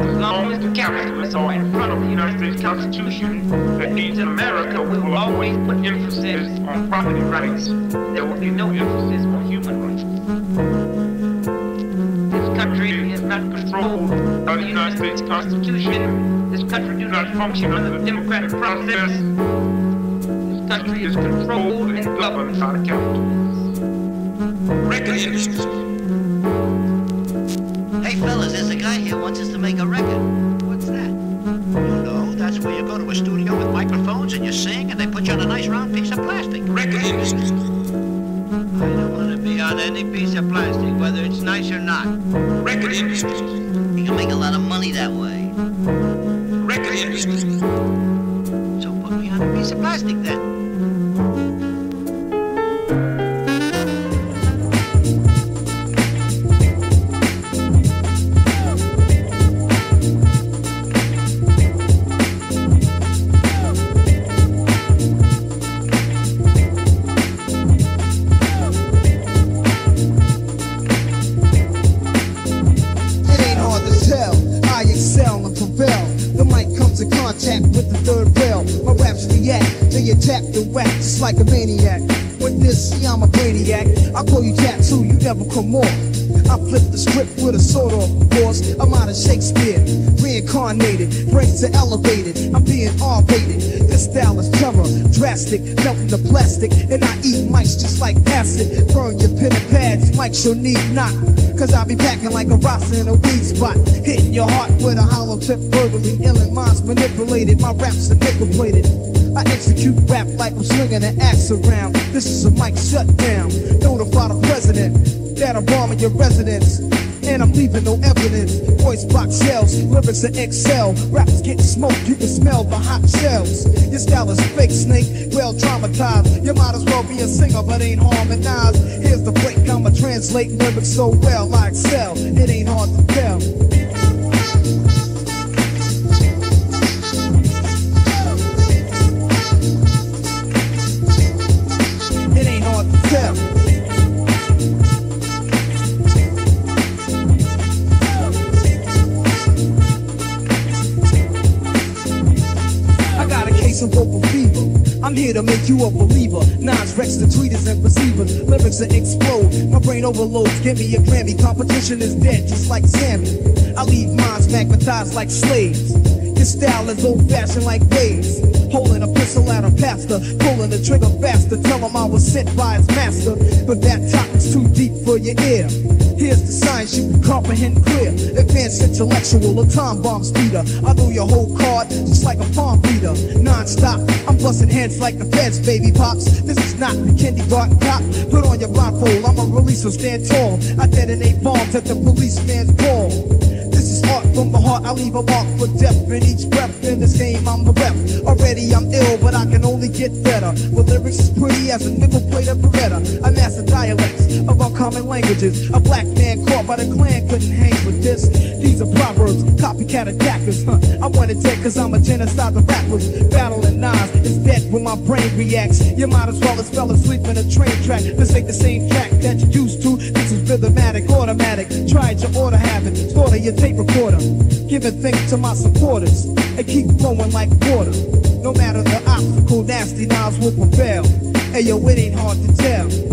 As long as the capitalists are in front of the United States Constitution, that means in America we will always put emphasis on property rights. There will be no emphasis on human rights. This country is not controlled by the United States Constitution. This country does not function under the democratic process. This country is controlled and governed by the capitalists. Record industry. On any piece of plastic, whether it's nice or not. Record industry. You can make a lot of money that way. Record industry. So put me on a piece of plastic then. Just like a maniac. With this, see, I'm a maniac. I call you tattoo, you never come off. I flip the script with a sword off, of course. I'm out of Shakespeare, reincarnated, brains are elevated. I'm being R-rated. This style is terror, drastic, melting the plastic, and I eat mics just like acid. Burn your pen and pads, mics you'll need not. Cause I be packing like a roster in a weed spot. Hitting your heart with a hollow tip verbally. Illin' minds manipulated. My raps are nickel plated. I execute rap like I'm swinging an axe around. This is a mic shutdown. Notify the president that I'm bombing your residence. And I'm leaving no evidence. Voice box shells, lyrics are excel. Raps getting smoked, you can smell the hot shells. Your style is fake, snake, well traumatized. You might as well be a singer, but ain't harmonized. Here's the break, I'ma translate lyrics so well, I excel. It ain't hard to tell. Fever. I'm here to make you a believer. Nas, Rex, the tweeters and receivers. Lyrics that explode. My brain overloads. Give me a Grammy. Competition is dead, just like Sammy. I leave minds magnetized like slaves. Your style is old fashioned like waves. Holding a pistol at a pastor, pulling the trigger faster. Tell him I was sent by his master. But that topic's too deep for your ear. Here's the science you can comprehend clear. Advanced intellectual, a time bomb speeder. I know your whole card just like a palm beater. Non-stop, I'm busting heads like the feds, baby pops. This is not the kindergarten cop. Put on your blindfold, I'm a release, so stand tall. I detonate bombs at the policeman's ball. This is art from the heart, I leave a mark for death in each breath. In this game, I'm the rep. Already I'm ill, but I can only get better. Well, lyrics is pretty as a nickel plate of Beretta. I master dialects of our common languages. A black man caught by the Klan couldn't hang with this. These are proverbs, copycat attackers. Huh. I want it dead cause I'm a genocide of rappers. Battling Nas is dead when my brain reacts. You might as well as fell asleep in a train track. This ain't the same track that you used to. Rhythmatic, automatic. Tried your order habit, slaughter your tape recorder. Giving thanks to my supporters and keep flowing like water. No matter the obstacle, nasty Nas will prevail. Hey yo, it ain't hard to tell.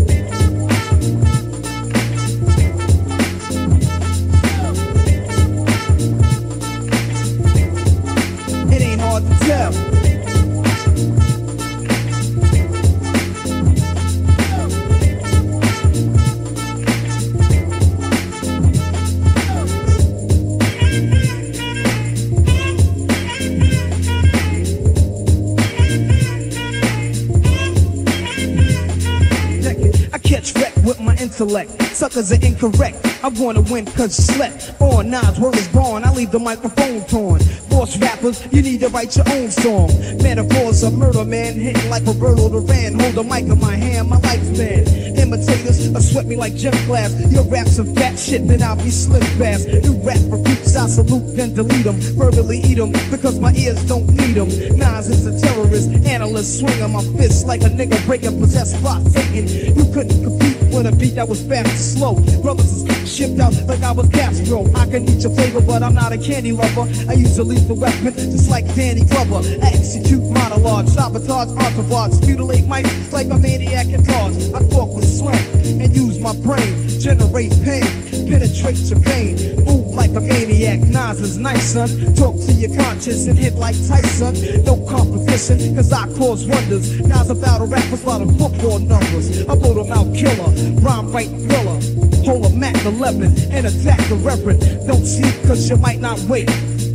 Catch wreck with my intellect. Suckers are incorrect. I wanna win cause slept. On nines, word is born. I leave the microphone torn. Force rappers, you need to write your own song. Metaphors of murder, man. Hitting like Roberto Duran. Hold the mic in my hand, my lifespan. Imitators, uh, sweat me like gym class. Your raps some fat shit, then I'll be slim fast. You rap repeats, I salute, then delete them. Verbally eat them, because my ears don't need them. Nas is a terrorist, analyst, swinging my fists like a nigga breaking possessed by Satan. You couldn't compete with a beat that was fast and slow. Brothers is shipped out like I was Castro. I can eat your flavor, but I'm not a candy lover. I use a lethal weapon, just like Danny Glover. I execute monologues, sabotage entourage, mutilate mics like a maniac at large. I talk with slang and use my brain, generate pain, penetrate your pain. move like a maniac. Nas is nice, son. Talk to your conscience and hit like Tyson. No competition, cause I cause wonders. Nas about a rappers, lot of football numbers. I blow them out killer, rhyme right thriller. Hold a Mac 11 and attack the reverend. Don't sleep cause you might not wait.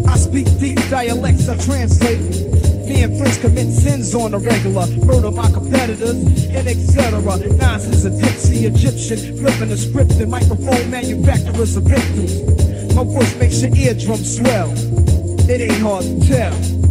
I speak deep dialects, I translate. Me and friends commit sins on the regular, murder my competitors, and etc. Is a Dixie Egyptian, flipping the script and microphone manufacturers of victims. My voice makes your eardrum swell. It ain't hard to tell.